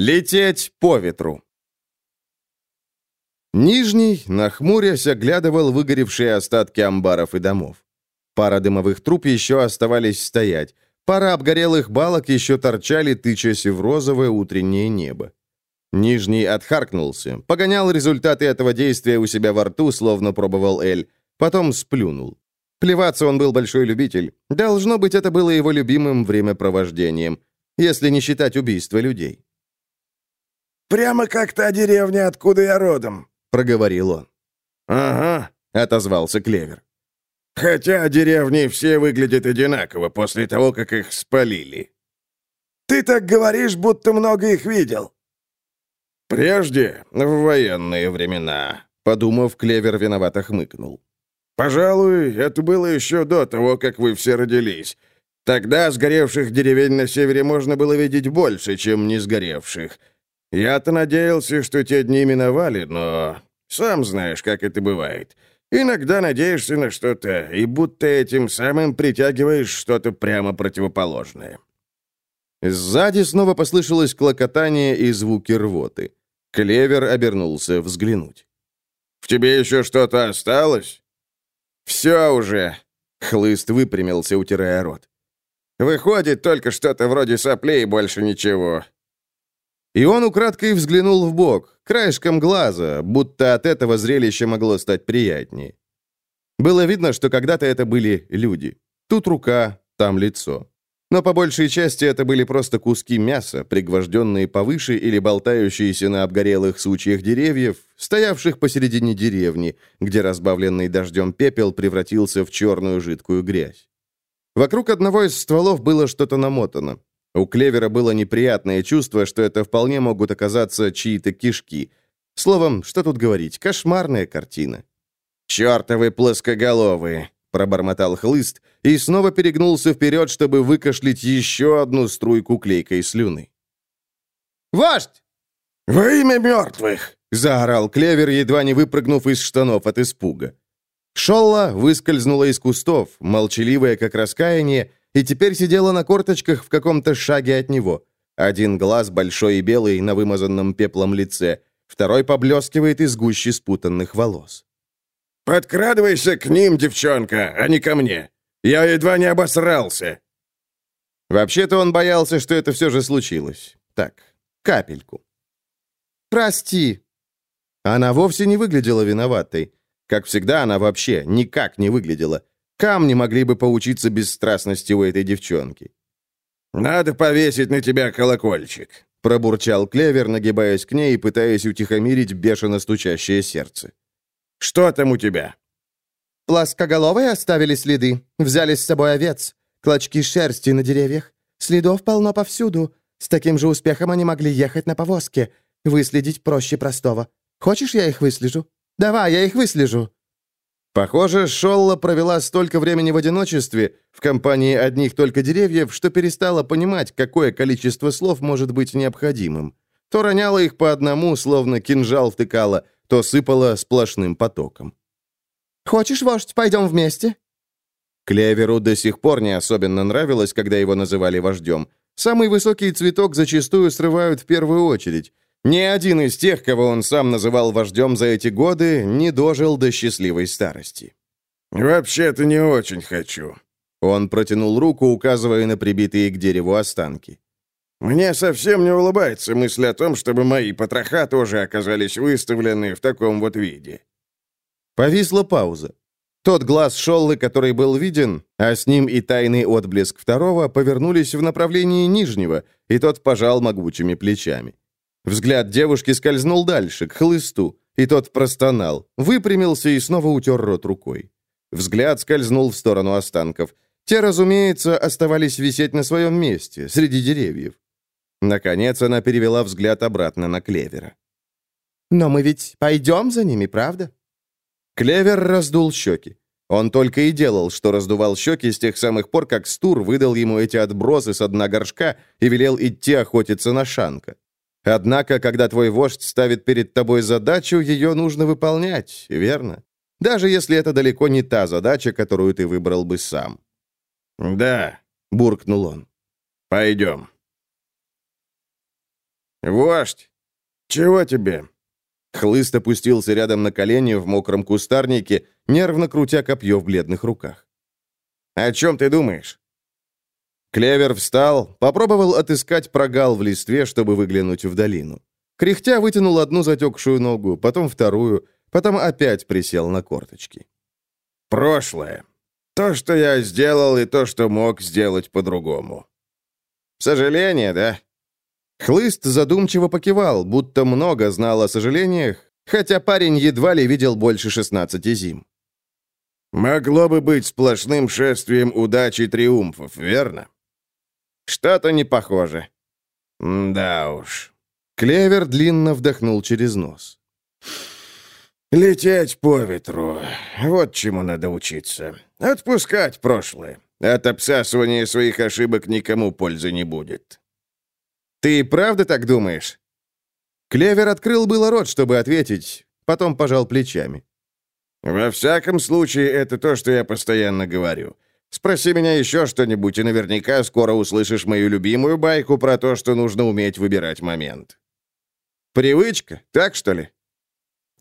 Лететь по ветру. Нижний, нахмурясь, оглядывал выгоревшие остатки амбаров и домов. Пара дымовых труб еще оставались стоять. Пара обгорелых балок еще торчали, тычась в розовое утреннее небо. Нижний отхаркнулся, погонял результаты этого действия у себя во рту, словно пробовал Эль, потом сплюнул. Плеваться он был большой любитель. Должно быть, это было его любимым времяпровождением, если не считать убийства людей. «Прямо как та деревня, откуда я родом», — проговорил он. «Ага», — отозвался Клевер. «Хотя деревни все выглядят одинаково после того, как их спалили». «Ты так говоришь, будто много их видел». «Прежде, в военные времена», — подумав, Клевер виновато хмыкнул. «Пожалуй, это было еще до того, как вы все родились. Тогда сгоревших деревень на севере можно было видеть больше, чем не сгоревших. Я-то надеялся, что те дни миновали, но сам знаешь, как это бывает. Иногда надеешься на что-то, и будто этим самым притягиваешь что-то прямо противоположное. Сзади снова послышалось клокотание и звуки рвоты. Клевер обернулся взглянуть. «В тебе еще что-то осталось?» «Все уже!» — хлыст выпрямился, утирая рот. «Выходит, только что-то вроде соплей и больше ничего. И он украдкой взглянул в бок, краешком глаза, будто от этого зрелище могло стать приятнее. Было видно, что когда-то это были люди. Тут рука, там лицо. Но по большей части это были просто куски мяса, пригвожденные повыше или болтающиеся на обгорелых сучьях деревьев, стоявших посередине деревни, где разбавленный дождем пепел превратился в черную жидкую грязь. Вокруг одного из стволов было что-то намотано. У Клевера было неприятное чувство, что это вполне могут оказаться чьи-то кишки. Словом, что тут говорить, кошмарная картина. «Чертовы плоскоголовые!» — пробормотал хлыст и снова перегнулся вперед, чтобы выкашлять еще одну струйку клейкой слюны. «Вождь!» «Во имя мертвых!» — заорал Клевер, едва не выпрыгнув из штанов от испуга. Шолла выскользнула из кустов, молчаливая как раскаяние, и теперь сидела на корточках в каком-то шаге от него. Один глаз большой и белый на вымазанном пеплом лице, второй поблескивает из гущи спутанных волос. «Подкрадывайся к ним, девчонка, а не ко мне. Я едва не обосрался». Вообще-то он боялся, что это все же случилось. Так, капельку. «Прости». Она вовсе не выглядела виноватой. Как всегда, она вообще никак не выглядела. Камни могли бы поучиться бесстрастности у этой девчонки. «Надо повесить на тебя колокольчик», — пробурчал Клевер, нагибаясь к ней и пытаясь утихомирить бешено стучащее сердце. «Что там у тебя?» Плоскоголовые оставили следы, взяли с собой овец, клочки шерсти на деревьях. Следов полно повсюду. С таким же успехом они могли ехать на повозке. Выследить проще простого. Хочешь, я их выслежу? Давай, я их выслежу. Похоже, Шолла провела столько времени в одиночестве, в компании одних только деревьев, что перестала понимать, какое количество слов может быть необходимым. То роняла их по одному, словно кинжал втыкала, то сыпала сплошным потоком. «Хочешь, вождь, пойдем вместе?» Клеверу до сих пор не особенно нравилось, когда его называли вождем. Самый высокий цветок зачастую срывают в первую очередь. Ни один из тех, кого он сам называл вождем за эти годы, не дожил до счастливой старости. «Вообще-то не очень хочу». Он протянул руку, указывая на прибитые к дереву останки. «Мне совсем не улыбается мысль о том, чтобы мои потроха тоже оказались выставлены в таком вот виде». Повисла пауза. Тот глаз Шоллы, который был виден, а с ним и тайный отблеск второго, повернулись в направлении нижнего, и тот пожал могучими плечами. Взгляд девушки скользнул дальше, к хлысту, и тот простонал, выпрямился и снова утер рот рукой. Взгляд скользнул в сторону останков. Те, разумеется, оставались висеть на своем месте, среди деревьев. Наконец она перевела взгляд обратно на Клевера. «Но мы ведь пойдем за ними, правда?» Клевер раздул щеки. Он только и делал, что раздувал щеки с тех самых пор, как Стур выдал ему эти отбросы с дна горшка и велел идти охотиться на Шанка. Однако, когда твой вождь ставит перед тобой задачу, ее нужно выполнять, верно? Даже если это далеко не та задача, которую ты выбрал бы сам. «Да», — буркнул он. «Пойдем». «Вождь!» «Чего тебе?» Хлыст опустился рядом на колени в мокром кустарнике, нервно крутя копье в бледных руках. «О чем ты думаешь?» Клевер встал, попробовал отыскать прогал в листве, чтобы выглянуть в долину. Кряхтя вытянул одну затекшую ногу, потом вторую, потом опять присел на корточки. «Прошлое. То, что я сделал, и то, что мог сделать по-другому». «Сожаление, да?» Хлыст задумчиво покивал, будто много знал о сожалениях, хотя парень едва ли видел больше 16 зим. «Могло бы быть сплошным шествием удачи и триумфов, верно?» «Что-то не похоже». «Да уж». Клевер длинно вдохнул через нос. «Лететь по ветру. Вот чему надо учиться. Отпускать прошлое. От обсасывания своих ошибок никому пользы не будет». «Ты правда так думаешь?» Клевер открыл было рот, чтобы ответить, потом пожал плечами. «Во всяком случае, это то, что я постоянно говорю. Спроси меня еще что-нибудь, и наверняка скоро услышишь мою любимую байку про то, что нужно уметь выбирать момент». «Привычка, так что ли?»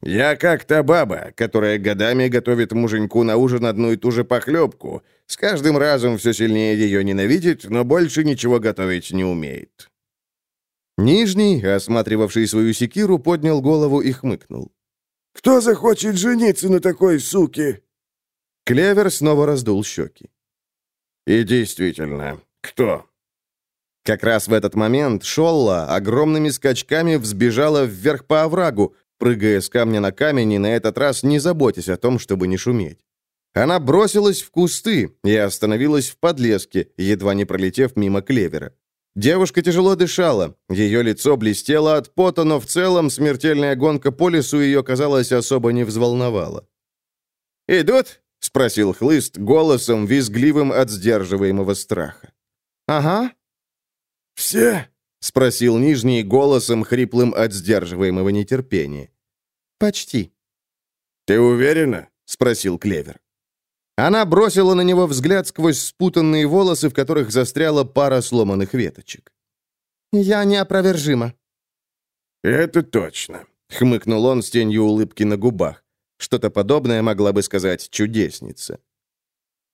«Я как та баба, которая годами готовит муженьку на ужин одну и ту же похлебку. С каждым разом все сильнее ее ненавидит, но больше ничего готовить не умеет». Нижний, осматривавший свою секиру, поднял голову и хмыкнул. «Кто захочет жениться на такой суке?» Клевер снова раздул щеки. «И действительно, кто?» Как раз в этот момент Шолла огромными скачками взбежала вверх по оврагу, прыгая с камня на камень и на этот раз не заботясь о том, чтобы не шуметь. Она бросилась в кусты и остановилась в подлеске, едва не пролетев мимо клевера. Девушка тяжело дышала, ее лицо блестело от пота, но в целом смертельная гонка по лесу ее, казалось, особо не взволновала. «Идут?» — спросил Хлыст голосом, визгливым от сдерживаемого страха. «Ага». «Все?» — спросил Нижний голосом, хриплым от сдерживаемого нетерпения. «Почти». «Ты уверена?» — спросил Клевер. Она бросила на него взгляд сквозь спутанные волосы, в которых застряла пара сломанных веточек. «Я неопровержима». «Это точно», — хмыкнул он с тенью улыбки на губах. Что-то подобное могла бы сказать чудесница.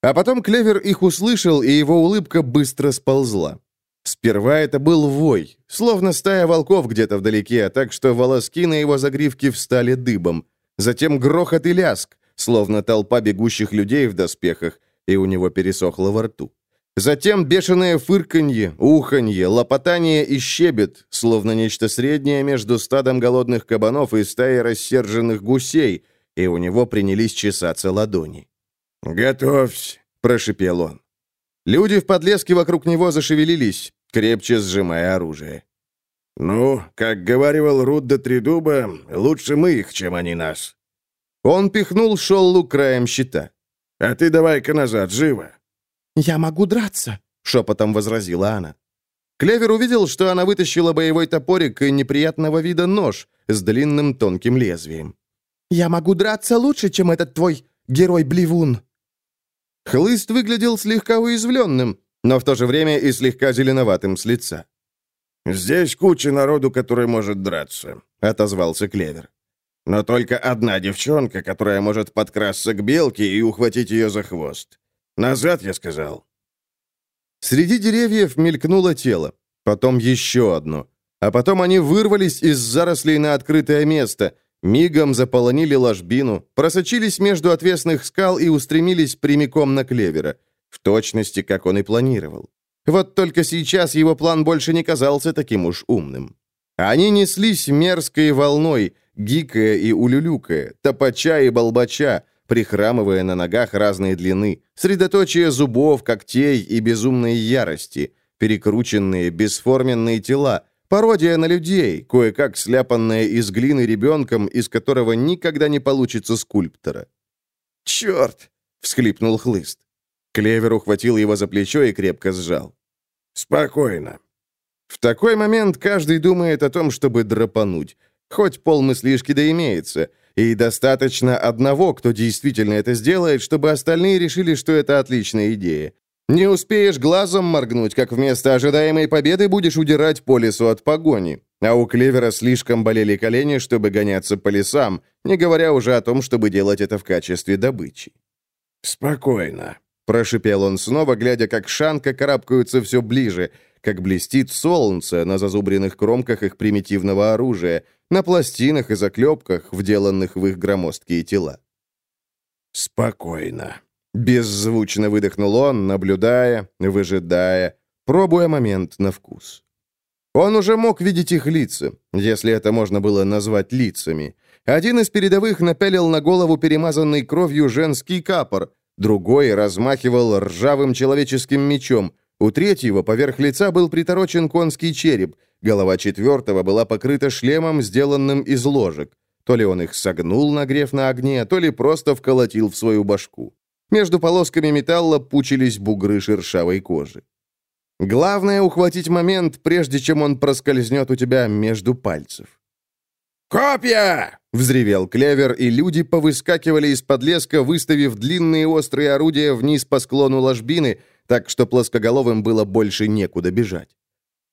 А потом Клевер их услышал, и его улыбка быстро сползла. Сперва это был вой, словно стая волков где-то вдалеке, так что волоски на его загривке встали дыбом. Затем грохот и ляск, словно толпа бегущих людей в доспехах, и у него пересохло во рту. Затем бешеное фырканье, уханье, лопотание и щебет, словно нечто среднее между стадом голодных кабанов и стаей рассерженных гусей, и у него принялись чесаться ладони. «Готовься», — прошипел он. Люди в подлеске вокруг него зашевелились, крепче сжимая оружие. «Ну, как говаривал Рудда Тридуба, лучше мы их, чем они нас». Он пихнул Шоллу краем щита. «А ты давай-ка назад, живо!» «Я могу драться», — шепотом возразила она. Клевер увидел, что она вытащила боевой топорик и неприятного вида нож с длинным тонким лезвием. «Я могу драться лучше, чем этот твой герой-блевун». Хлыст выглядел слегка уязвленным, но в то же время и слегка зеленоватым с лица. «Здесь куча народу, который может драться», — отозвался Клевер. Но только одна девчонка, которая может подкрасться к белке и ухватить ее за хвост. Назад, я сказал. Среди деревьев мелькнуло тело, потом еще одно. А потом они вырвались из зарослей на открытое место, мигом заполонили ложбину, просочились между отвесных скал и устремились прямиком на клевера, в точности, как он и планировал. Вот только сейчас его план больше не казался таким уж умным. Они неслись мерзкой волной, гикая и улюлюкая, топача и болбача, прихрамывая на ногах разной длины, средоточие зубов, когтей и безумной ярости, перекрученные, бесформенные тела, пародия на людей, кое-как сляпанная из глины ребенком, из которого никогда не получится скульптора. «Черт!» — всхлипнул хлыст. Клевер ухватил его за плечо и крепко сжал. «Спокойно». В такой момент каждый думает о том, чтобы драпануть. Хоть полмыслишки да имеется. И достаточно одного, кто действительно это сделает, чтобы остальные решили, что это отличная идея. Не успеешь глазом моргнуть, как вместо ожидаемой победы будешь удирать по лесу от погони. а у Клевера слишком болели колени, чтобы гоняться по лесам, не говоря уже о том, чтобы делать это в качестве добычи. «Спокойно», — прошипел он снова, глядя, как шанка карабкаются все ближе, как блестит солнце на зазубренных кромках их примитивного оружия, на пластинах и заклепках, вделанных в их громоздкие тела. «Спокойно», — беззвучно выдохнул он, наблюдая, выжидая, пробуя момент на вкус. Он уже мог видеть их лица, если это можно было назвать лицами. Один из передовых напялил на голову перемазанный кровью женский капор, другой размахивал ржавым человеческим мечом, у третьего поверх лица был приторочен конский череп, голова четвертого была покрыта шлемом, сделанным из ложек. То ли он их согнул, нагрев на огне, то ли просто вколотил в свою башку. Между полосками металла пучились бугры шершавой кожи. Главное — ухватить момент, прежде чем он проскользнет у тебя между пальцев. «Копья!» — взревел клевер, и люди повыскакивали из-под леска, выставив длинные острые орудия вниз по склону ложбины, так что плоскоголовым было больше некуда бежать.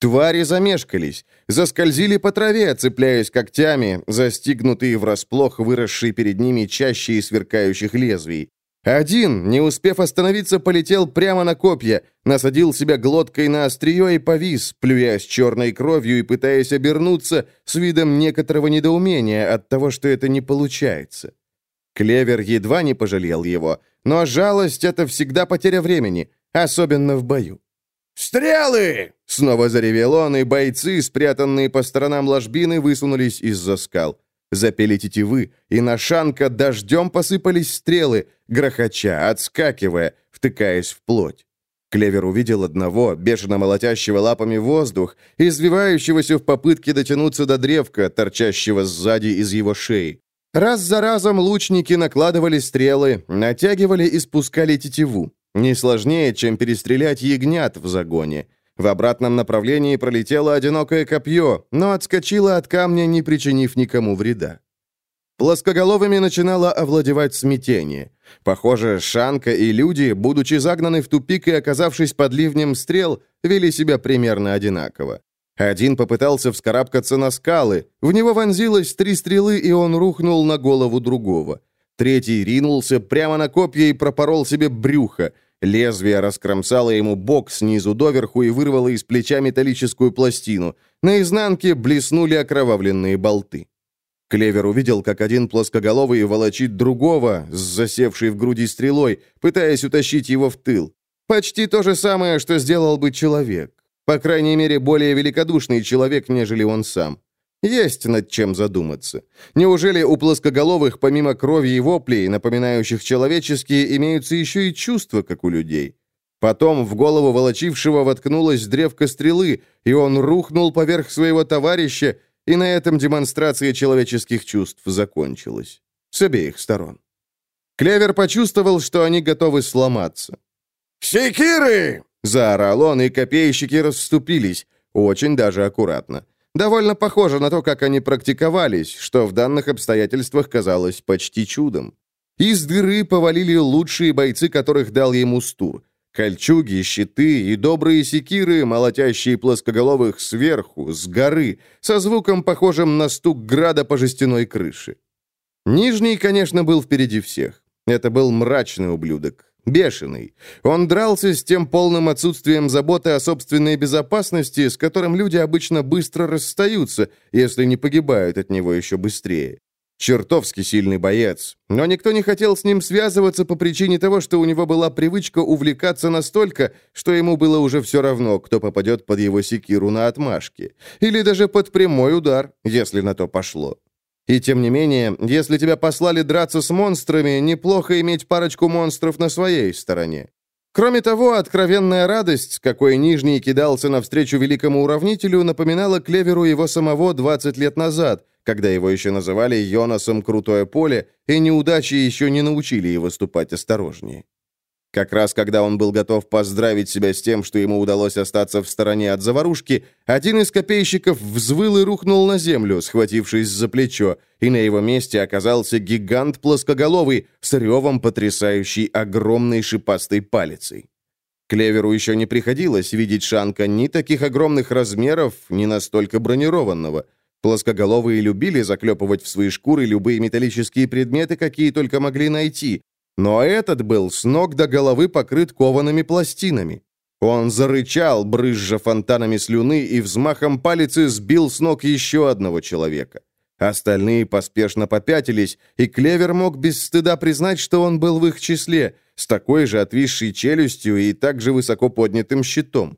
Твари замешкались, заскользили по траве, цепляясь когтями, застигнутые врасплох выросшие перед ними чаще и сверкающих лезвий. Один, не успев остановиться, полетел прямо на копья, насадил себя глоткой на острие и повис, плюясь черной кровью и пытаясь обернуться с видом некоторого недоумения от того, что это не получается. Клевер едва не пожалел его, но жалость — это всегда потеря времени, особенно в бою. «Стрелы!» — снова заревел он, и бойцы, спрятанные по сторонам ложбины, высунулись из-за скал. Запели тетивы, и на Шанка дождем посыпались стрелы, грохоча, отскакивая, втыкаясь в плоть. Клевер увидел одного, бешено молотящего лапами воздух, извивающегося в попытке дотянуться до древка, торчащего сзади из его шеи. Раз за разом лучники накладывали стрелы, натягивали и спускали тетиву. Не сложнее, чем перестрелять ягнят в загоне. В обратном направлении пролетело одинокое копье, но отскочило от камня, не причинив никому вреда. Плоскоголовыми начинало овладевать смятение. Похоже, Шанка и люди, будучи загнаны в тупик и оказавшись под ливнем стрел, вели себя примерно одинаково. Один попытался вскарабкаться на скалы, в него вонзилось три стрелы, и он рухнул на голову другого. Третий ринулся прямо на копья и пропорол себе брюхо. Лезвие раскромсало ему бок снизу доверху и вырвало из плеча металлическую пластину. На изнанке блеснули окровавленные болты. Клевер увидел, как один плоскоголовый волочит другого с засевшей в груди стрелой, пытаясь утащить его в тыл. Почти то же самое, что сделал бы человек. По крайней мере, более великодушный человек, нежели он сам. Есть над чем задуматься. Неужели у плоскоголовых, помимо крови и воплей, напоминающих человеческие, имеются еще и чувства, как у людей? Потом в голову волочившего воткнулась древко стрелы, и он рухнул поверх своего товарища, и на этом демонстрация человеческих чувств закончилась. С обеих сторон. Клевер почувствовал, что они готовы сломаться. «Секиры!» — заорал он, и копейщики расступились, очень даже аккуратно. Довольно похоже на то, как они практиковались, что в данных обстоятельствах казалось почти чудом. Из дыры повалили лучшие бойцы, которых дал ему Стур. Кольчуги, щиты и добрые секиры, молотящие плоскоголовых сверху, с горы, со звуком, похожим на стук града по жестяной крыше. Нижний, конечно, был впереди всех. Это был мрачный ублюдок. Бешеный. Он дрался с тем полным отсутствием заботы о собственной безопасности, с которым люди обычно быстро расстаются, если не погибают от него еще быстрее. Чертовски сильный боец. Но никто не хотел с ним связываться по причине того, что у него была привычка увлекаться настолько, что ему было уже все равно, кто попадет под его секиру на отмашке. Или даже под прямой удар, если на то пошло. И тем не менее, если тебя послали драться с монстрами, неплохо иметь парочку монстров на своей стороне. Кроме того, откровенная радость, с какой Нижний кидался навстречу великому уравнителю, напоминала Клеверу его самого 20 лет назад, когда его еще называли Йонасом Крутое Поле, и неудачи еще не научили его ступать осторожнее. Как раз когда он был готов поздравить себя с тем, что ему удалось остаться в стороне от заварушки, один из копейщиков взвыл и рухнул на землю, схватившись за плечо, и на его месте оказался гигант плоскоголовый с ревом потрясающий огромной шипастой палицей. Клеверу еще не приходилось видеть Шанка ни таких огромных размеров, ни настолько бронированного. Плоскоголовые любили заклепывать в свои шкуры любые металлические предметы, какие только могли найти, но этот был с ног до головы покрыт коваными пластинами. Он зарычал, брызжа фонтанами слюны, и взмахом палицы сбил с ног еще одного человека. Остальные поспешно попятились, и Клевер мог без стыда признать, что он был в их числе, с такой же отвисшей челюстью и также высоко поднятым щитом.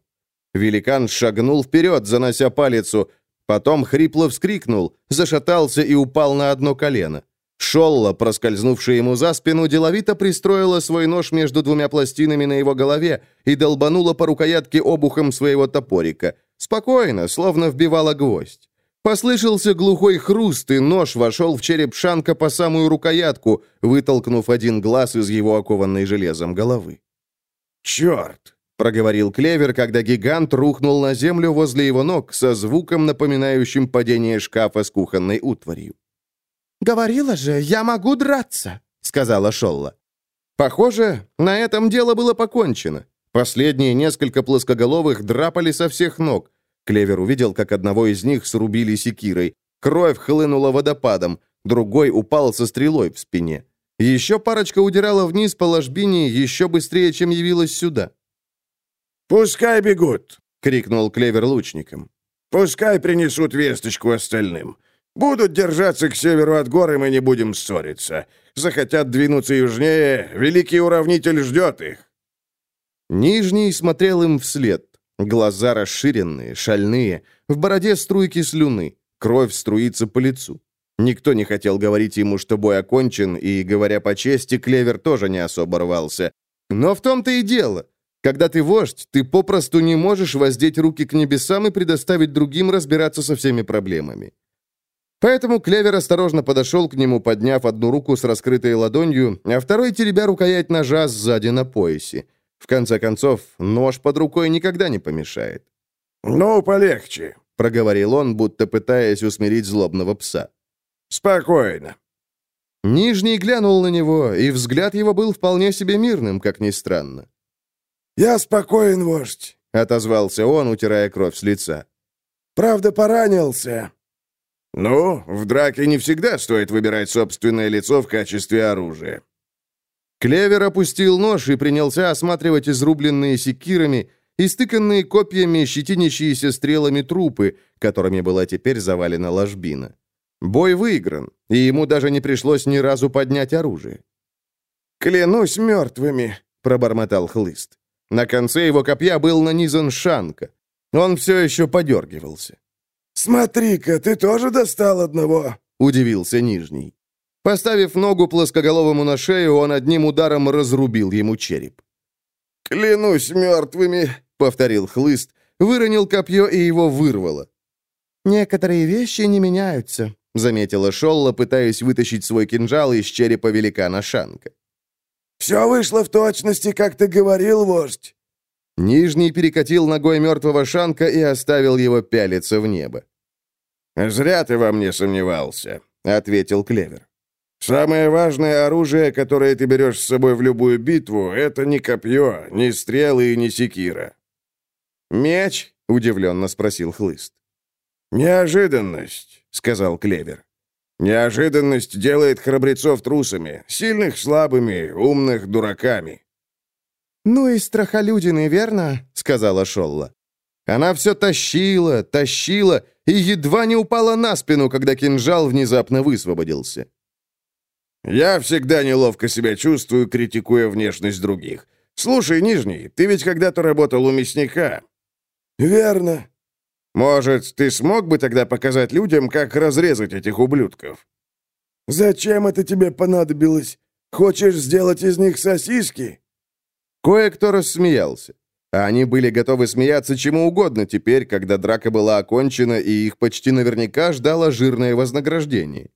Великан шагнул вперед, занося палицу, потом хрипло вскрикнул, зашатался и упал на одно колено. Шолла, проскользнувшая ему за спину, деловито пристроила свой нож между двумя пластинами на его голове и долбанула по рукоятке обухом своего топорика. Спокойно, словно вбивала гвоздь. Послышался глухой хруст, и нож вошел в череп Шанка по самую рукоятку, вытолкнув один глаз из его окованной железом головы. «Черт!» — проговорил Клевер, когда гигант рухнул на землю возле его ног со звуком, напоминающим падение шкафа с кухонной утварью. «Говорила же, я могу драться», — сказала Шолла. Похоже, на этом дело было покончено. Последние несколько плоскоголовых драпали со всех ног, Клевер увидел, как одного из них срубили секирой. Кровь хлынула водопадом, другой упал со стрелой в спине. Еще парочка удирала вниз по ложбине еще быстрее, чем явилась сюда. «Пускай бегут!» — крикнул Клевер лучникам. «Пускай принесут весточку остальным. Будут держаться к северу от горы, мы не будем ссориться. Захотят двинуться южнее, Великий Уравнитель ждет их». Нижний смотрел им вслед. Глаза расширенные, шальные, в бороде струйки слюны, кровь струится по лицу. Никто не хотел говорить ему, что бой окончен, и, говоря по чести, Клевер тоже не особо рвался. Но в том-то и дело. Когда ты вождь, ты попросту не можешь воздеть руки к небесам и предоставить другим разбираться со всеми проблемами. Поэтому Клевер осторожно подошел к нему, подняв одну руку с раскрытой ладонью, а второй теребя рукоять ножа сзади на поясе. В конце концов, нож под рукой никогда не помешает. «Ну, полегче», — проговорил он, будто пытаясь усмирить злобного пса. «Спокойно». Нижний глянул на него, и взгляд его был вполне себе мирным, как ни странно. «Я спокоен, вождь», — отозвался он, утирая кровь с лица. «Правда, поранился». «Ну, в драке не всегда стоит выбирать собственное лицо в качестве оружия», Клевер опустил нож и принялся осматривать изрубленные секирами, истыканные копьями, щетинящиеся стрелами трупы, которыми была теперь завалена ложбина. Бой выигран, и ему даже не пришлось ни разу поднять оружие. «Клянусь мертвыми», — пробормотал хлыст. На конце его копья был нанизан шанка. Он все еще подергивался. «Смотри-ка, ты тоже достал одного?» — удивился Нижний. Поставив ногу плоскоголовому на шею, он одним ударом разрубил ему череп. «Клянусь мертвыми», — повторил хлыст, выронил копье и его вырвало. «Некоторые вещи не меняются», — заметила Шолла, пытаясь вытащить свой кинжал из черепа великана Шанка. «Все вышло в точности, как ты говорил, вождь». Нижний перекатил ногой мертвого Шанка и оставил его пялиться в небо. «Зря ты во мне сомневался», — ответил Клевер. Самое важное оружие, которое ты берешь с собой в любую битву, это не копье, не стрелы и не секира». «Меч?» — удивленно спросил Хлыст. «Неожиданность», — сказал Клевер. «Неожиданность делает храбрецов трусами, сильных слабыми, умных дураками». «Ну и страхолюдины, верно?» — сказала Шолла. Она все тащила, тащила и едва не упала на спину, когда кинжал внезапно высвободился. Я всегда неловко себя чувствую, критикуя внешность других. Слушай, Нижний, ты ведь когда-то работал у мясника. Верно. Может, ты смог бы тогда показать людям, как разрезать этих ублюдков? Зачем это тебе понадобилось? Хочешь сделать из них сосиски? Кое-кто рассмеялся. Они были готовы смеяться чему угодно теперь, когда драка была окончена, и их почти наверняка ждало жирное вознаграждение.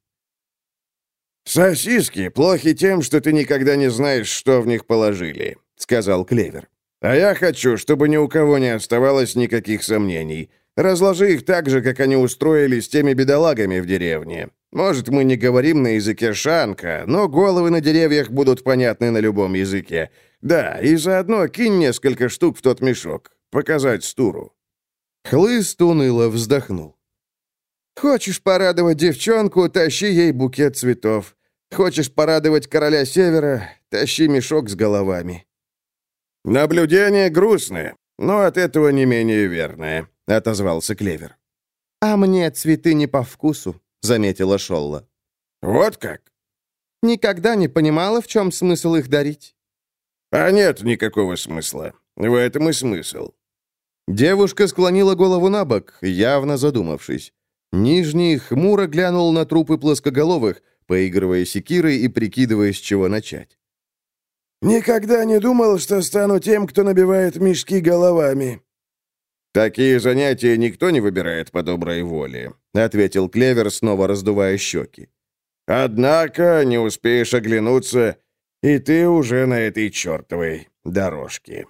«Сосиски плохи тем, что ты никогда не знаешь, что в них положили», — сказал Клевер. «А я хочу, чтобы ни у кого не оставалось никаких сомнений. Разложи их так же, как они устроили с теми бедолагами в деревне. Может, мы не говорим на языке шанка, но головы на деревьях будут понятны на любом языке. Да, и заодно кинь несколько штук в тот мешок. Показать Стуру». Хлыст уныло вздохнул. «Хочешь порадовать девчонку, тащи ей букет цветов. Хочешь порадовать короля севера, тащи мешок с головами». «Наблюдение грустное, но от этого не менее верное», — отозвался Клевер. «А мне цветы не по вкусу», — заметила Шолла. «Вот как?» «Никогда не понимала, в чем смысл их дарить». «А нет никакого смысла. В этом и смысл». Девушка склонила голову на бок, явно задумавшись. Нижний хмуро глянул на трупы плоскоголовых, поигрывая секирой и прикидывая, с чего начать. «Никогда не думал, что стану тем, кто набивает мешки головами». «Такие занятия никто не выбирает по доброй воле», — ответил Клевер, снова раздувая щеки. «Однако не успеешь оглянуться, и ты уже на этой чертовой дорожке».